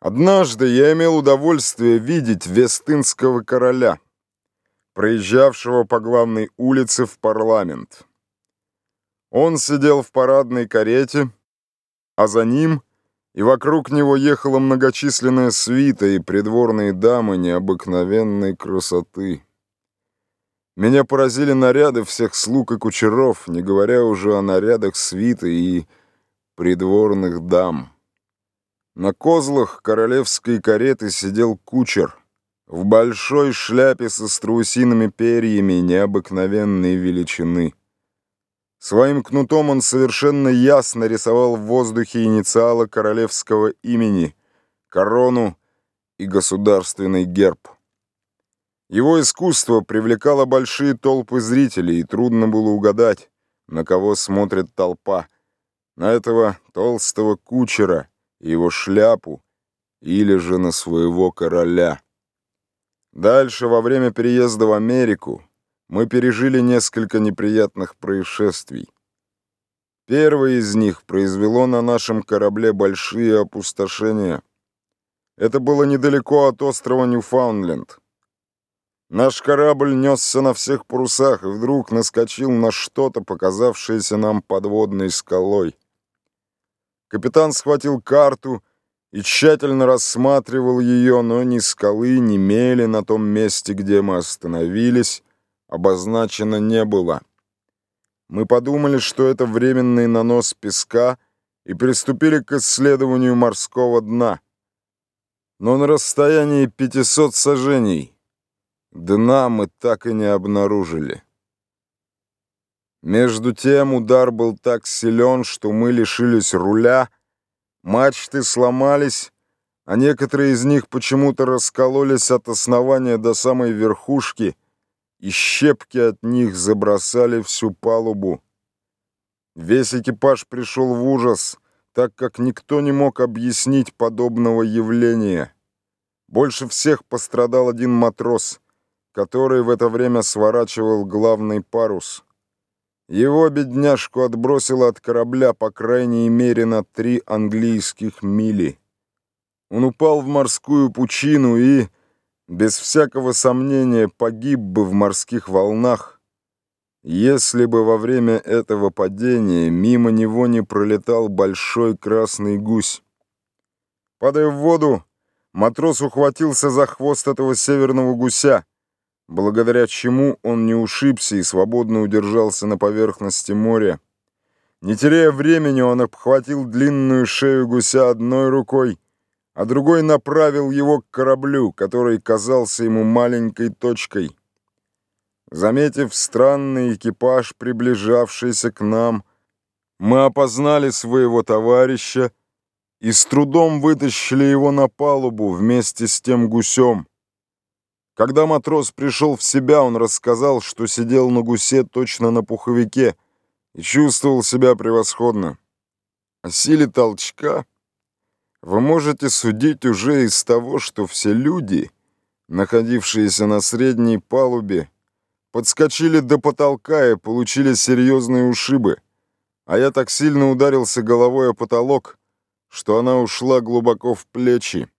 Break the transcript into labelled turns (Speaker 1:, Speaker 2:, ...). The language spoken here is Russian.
Speaker 1: Однажды я имел удовольствие видеть Вестынского короля, проезжавшего по главной улице в парламент. Он сидел в парадной карете, а за ним и вокруг него ехала многочисленная свита и придворные дамы необыкновенной красоты. Меня поразили наряды всех слуг и кучеров, не говоря уже о нарядах свиты и придворных дам. На козлах королевской кареты сидел кучер в большой шляпе со страусиными перьями необыкновенной величины. Своим кнутом он совершенно ясно рисовал в воздухе инициалы королевского имени, корону и государственный герб. Его искусство привлекало большие толпы зрителей, и трудно было угадать, на кого смотрит толпа. На этого толстого кучера, его шляпу или же на своего короля. Дальше, во время переезда в Америку, мы пережили несколько неприятных происшествий. Первое из них произвело на нашем корабле большие опустошения. Это было недалеко от острова Ньюфаундленд. Наш корабль несся на всех парусах и вдруг наскочил на что-то, показавшееся нам подводной скалой. Капитан схватил карту и тщательно рассматривал ее, но ни скалы, ни мели на том месте, где мы остановились, обозначено не было. Мы подумали, что это временный нанос песка, и приступили к исследованию морского дна. Но на расстоянии 500 сажений дна мы так и не обнаружили. Между тем удар был так силен, что мы лишились руля, мачты сломались, а некоторые из них почему-то раскололись от основания до самой верхушки, и щепки от них забросали всю палубу. Весь экипаж пришел в ужас, так как никто не мог объяснить подобного явления. Больше всех пострадал один матрос, который в это время сворачивал главный парус. Его бедняжку отбросило от корабля по крайней мере на три английских мили. Он упал в морскую пучину и, без всякого сомнения, погиб бы в морских волнах, если бы во время этого падения мимо него не пролетал большой красный гусь. Падая в воду, матрос ухватился за хвост этого северного гуся, благодаря чему он не ушибся и свободно удержался на поверхности моря. Не теряя времени, он обхватил длинную шею гуся одной рукой, а другой направил его к кораблю, который казался ему маленькой точкой. Заметив странный экипаж, приближавшийся к нам, мы опознали своего товарища и с трудом вытащили его на палубу вместе с тем гусем. Когда матрос пришел в себя, он рассказал, что сидел на гусе точно на пуховике и чувствовал себя превосходно. О силе толчка вы можете судить уже из того, что все люди, находившиеся на средней палубе, подскочили до потолка и получили серьезные ушибы, а я так сильно ударился головой о потолок, что она ушла глубоко в плечи.